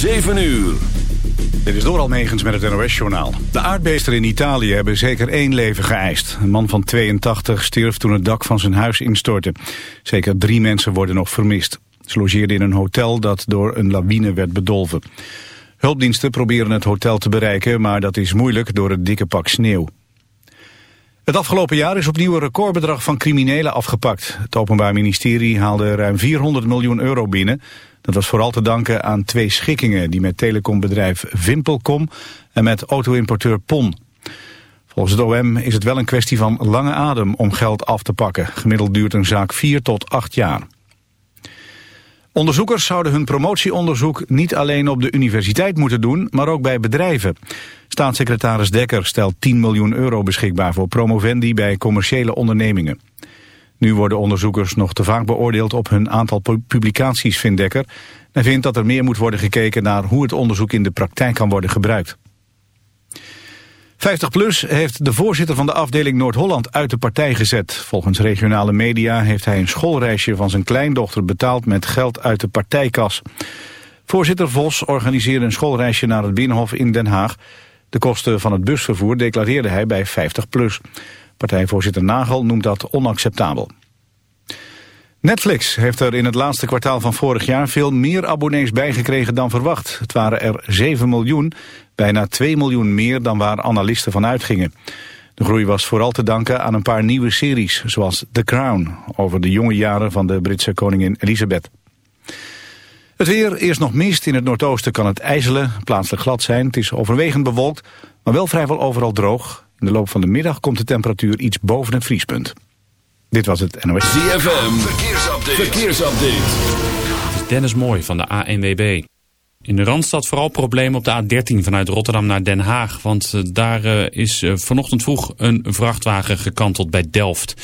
7 uur. Dit is door Almegens met het NOS-journaal. De aardbeesten in Italië hebben zeker één leven geëist. Een man van 82 stierf toen het dak van zijn huis instortte. Zeker drie mensen worden nog vermist. Ze logeerden in een hotel dat door een lawine werd bedolven. Hulpdiensten proberen het hotel te bereiken, maar dat is moeilijk door het dikke pak sneeuw. Het afgelopen jaar is opnieuw een recordbedrag van criminelen afgepakt. Het Openbaar Ministerie haalde ruim 400 miljoen euro binnen. Dat was vooral te danken aan twee schikkingen... die met telecombedrijf Vimpelcom en met auto-importeur PON. Volgens het OM is het wel een kwestie van lange adem om geld af te pakken. Gemiddeld duurt een zaak 4 tot 8 jaar. Onderzoekers zouden hun promotieonderzoek niet alleen op de universiteit moeten doen, maar ook bij bedrijven. Staatssecretaris Dekker stelt 10 miljoen euro beschikbaar voor promovendi bij commerciële ondernemingen. Nu worden onderzoekers nog te vaak beoordeeld op hun aantal publicaties, vindt Dekker. En vindt dat er meer moet worden gekeken naar hoe het onderzoek in de praktijk kan worden gebruikt. 50PLUS heeft de voorzitter van de afdeling Noord-Holland uit de partij gezet. Volgens regionale media heeft hij een schoolreisje van zijn kleindochter betaald met geld uit de partijkas. Voorzitter Vos organiseerde een schoolreisje naar het Binnenhof in Den Haag. De kosten van het busvervoer declareerde hij bij 50PLUS. Partijvoorzitter Nagel noemt dat onacceptabel. Netflix heeft er in het laatste kwartaal van vorig jaar veel meer abonnees bijgekregen dan verwacht. Het waren er 7 miljoen, bijna 2 miljoen meer dan waar analisten van uitgingen. De groei was vooral te danken aan een paar nieuwe series, zoals The Crown, over de jonge jaren van de Britse koningin Elizabeth. Het weer, eerst nog mist, in het noordoosten kan het ijzelen, plaatselijk glad zijn. Het is overwegend bewolkt, maar wel vrijwel overal droog. In de loop van de middag komt de temperatuur iets boven het vriespunt. Dit was het NOS. ZFM, verkeersupdate. verkeersupdate. Het is Dennis Mooi van de ANWB. In de Randstad vooral problemen op de A13 vanuit Rotterdam naar Den Haag. Want eh, daar eh, is eh, vanochtend vroeg een vrachtwagen gekanteld bij Delft.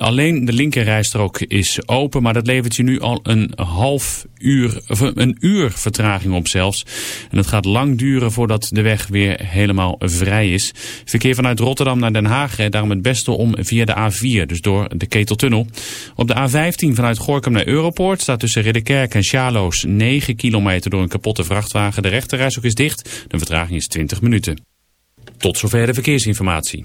Alleen de linkerrijstrook is open, maar dat levert je nu al een half uur, of een uur vertraging op zelfs. En het gaat lang duren voordat de weg weer helemaal vrij is. Verkeer vanuit Rotterdam naar Den Haag daarom het beste om via de A4, dus door de Keteltunnel. Op de A15 vanuit Gorkum naar Europoort staat tussen Ridderkerk en Sjaloos 9 kilometer door een kapotte vrachtwagen. De rechterreis ook is dicht, de vertraging is 20 minuten. Tot zover de verkeersinformatie.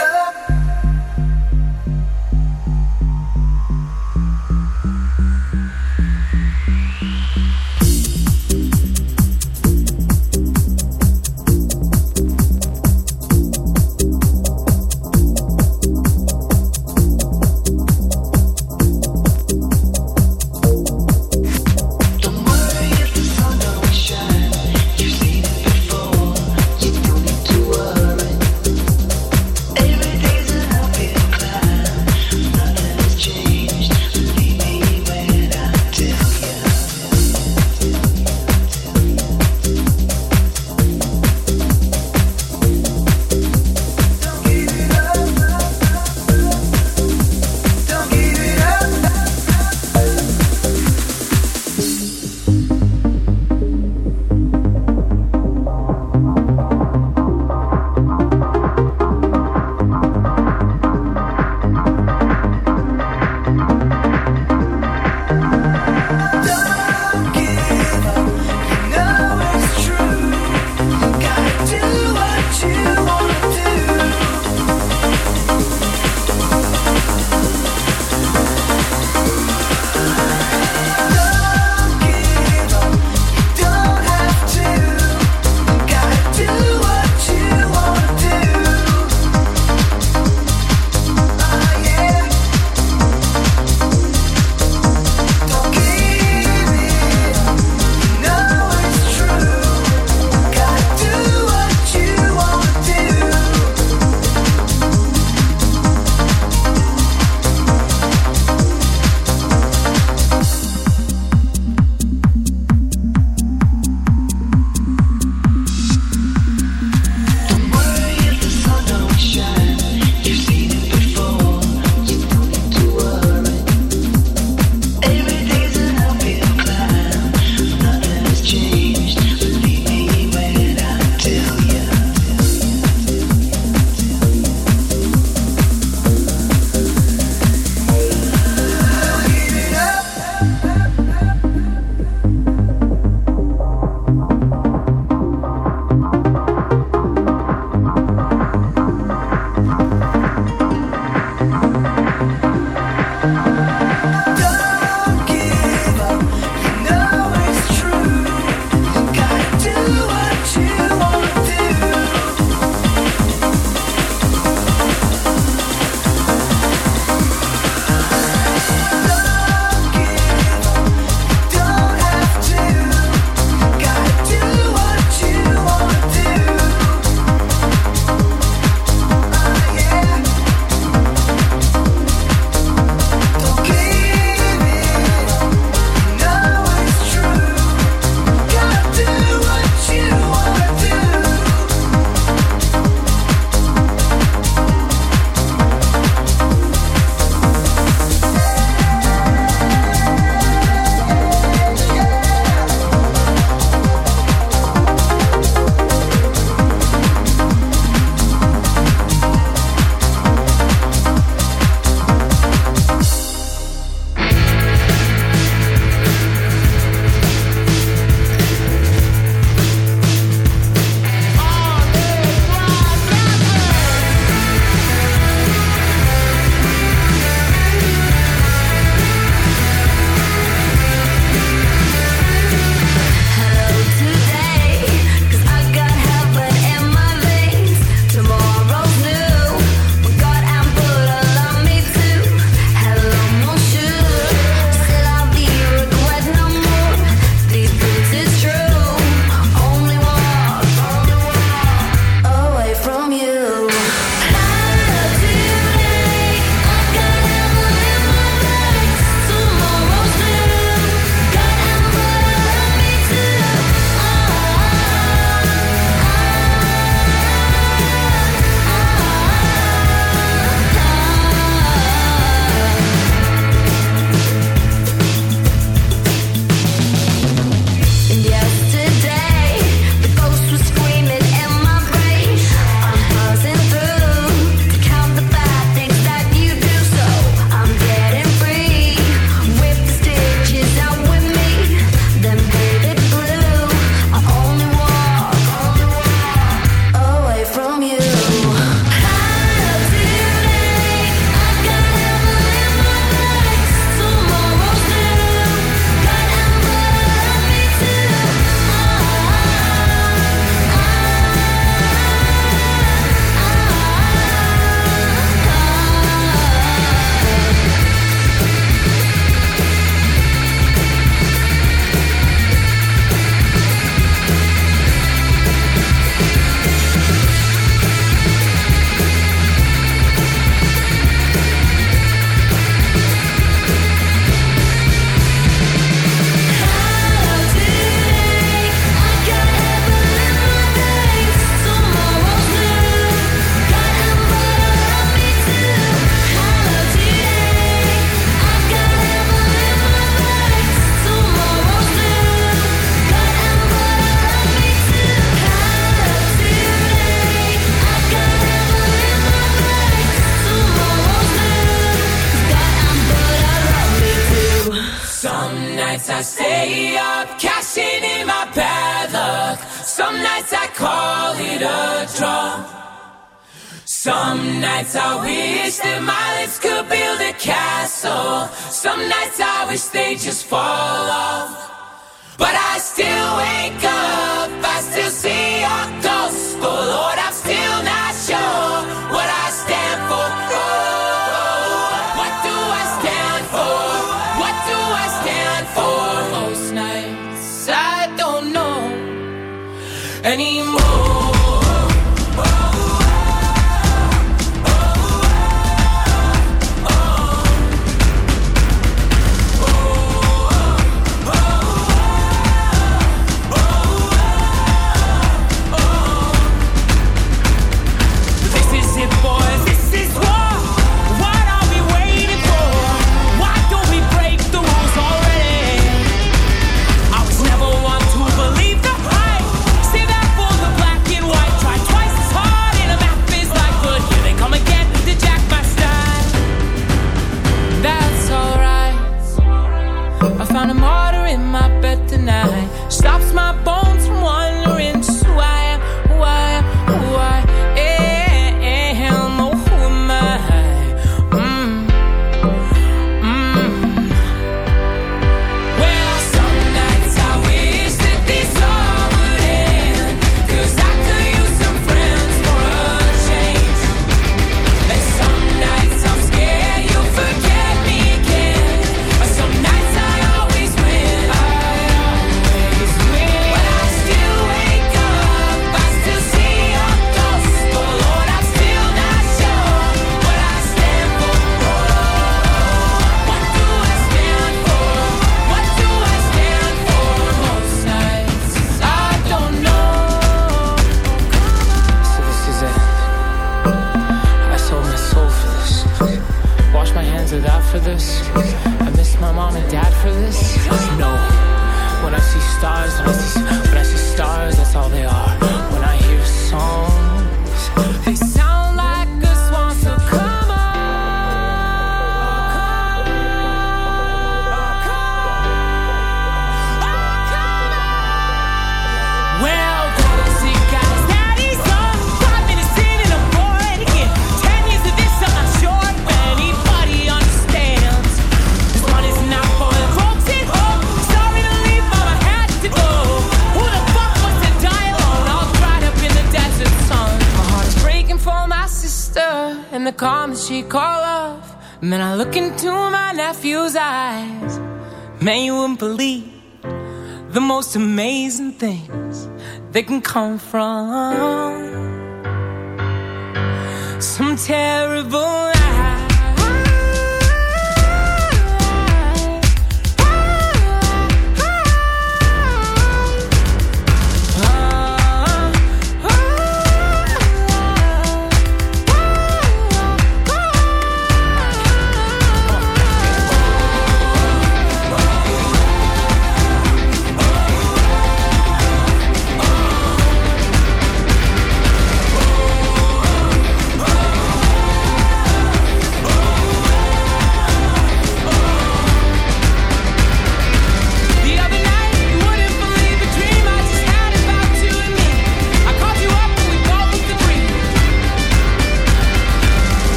didn't come from.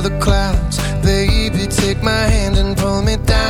the clouds. Baby, take my hand and pull me down.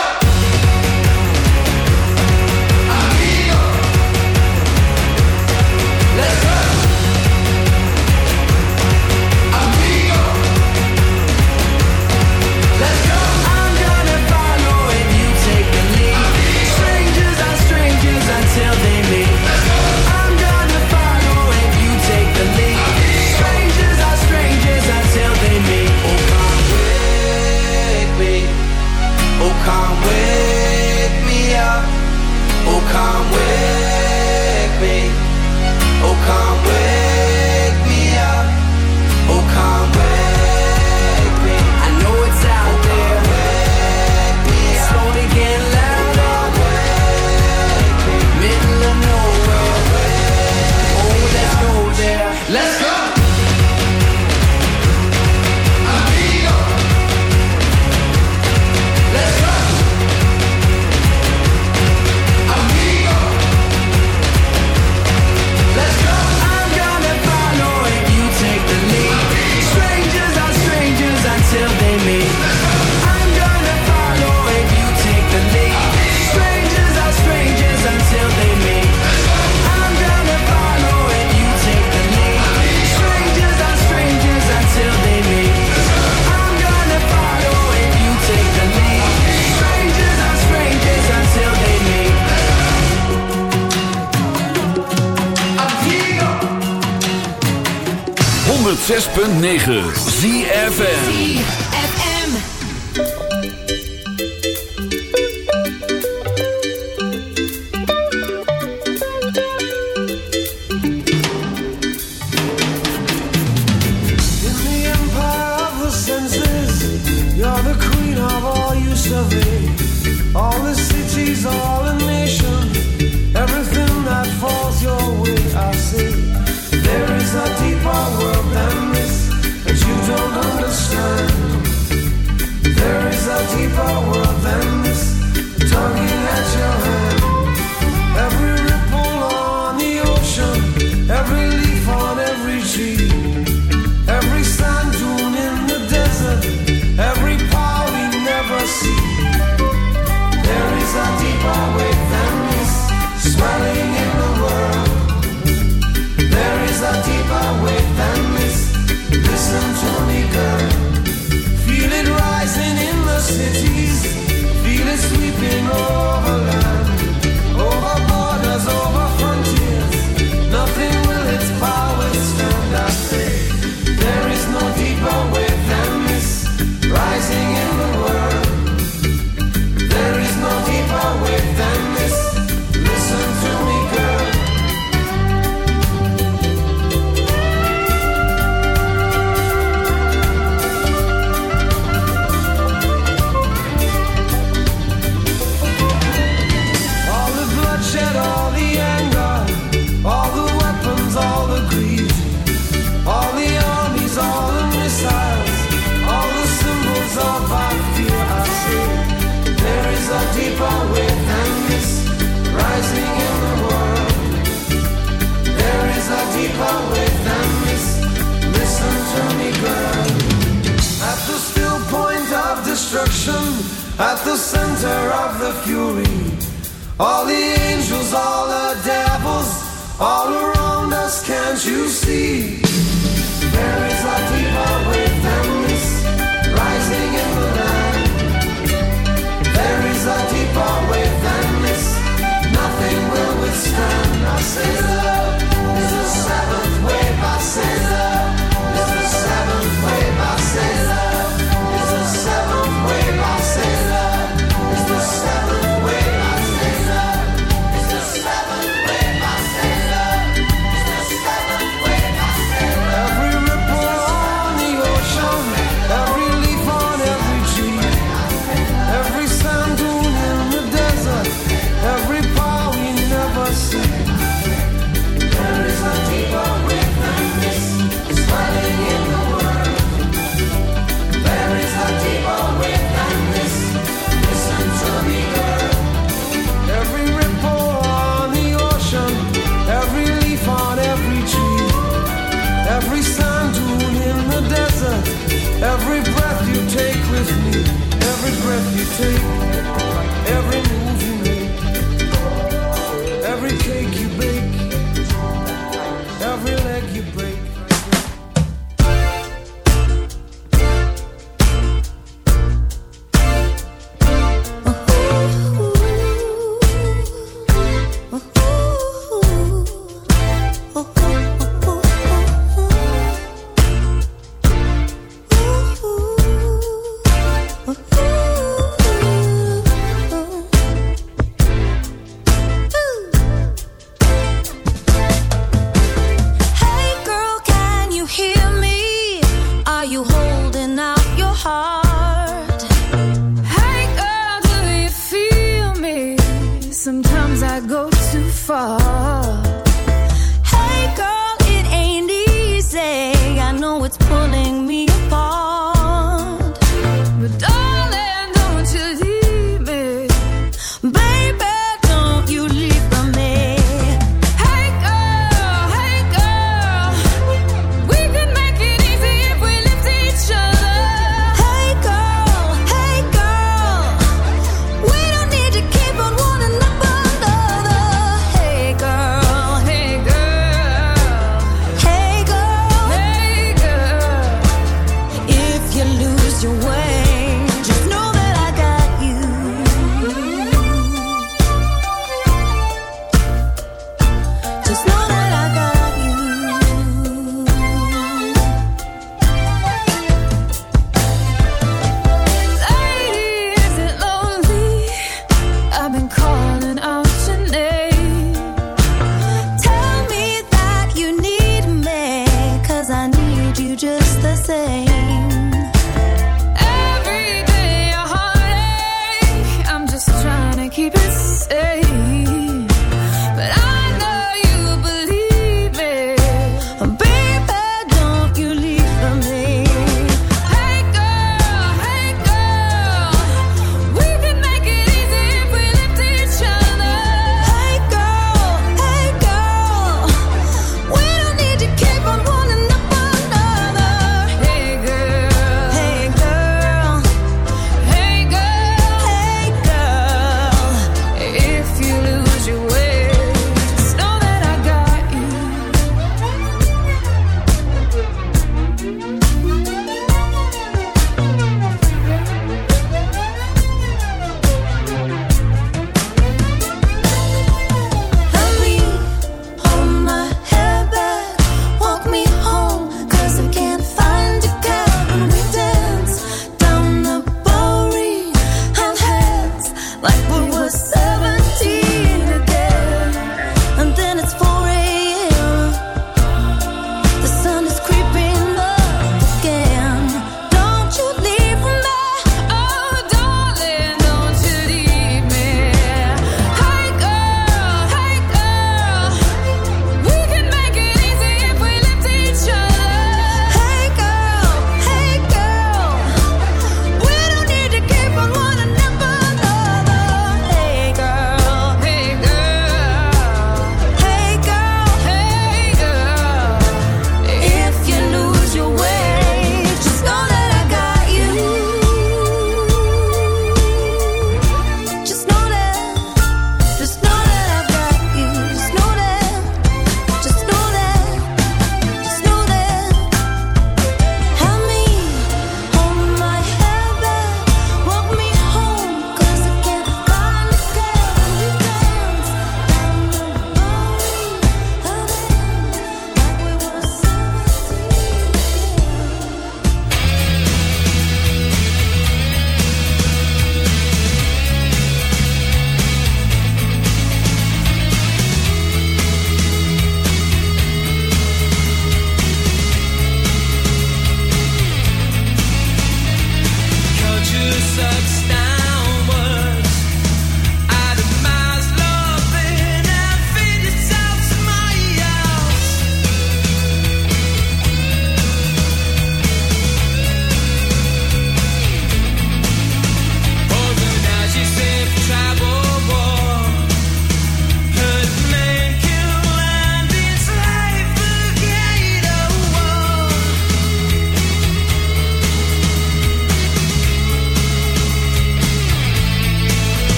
All the angels, all the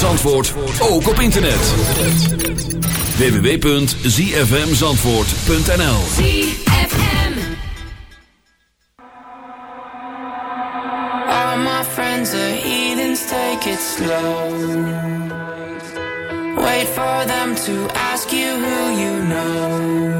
Zandvoort, ook op internet. www.zfmzandvoort.nl All my friends are heathens, take it slow. Wait for them to ask you who you know.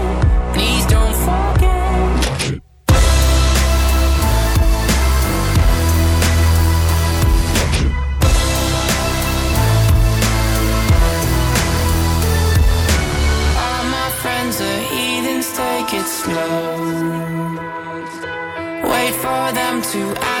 slow. Wait for them to ask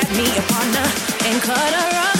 grab me a partner and cut her up.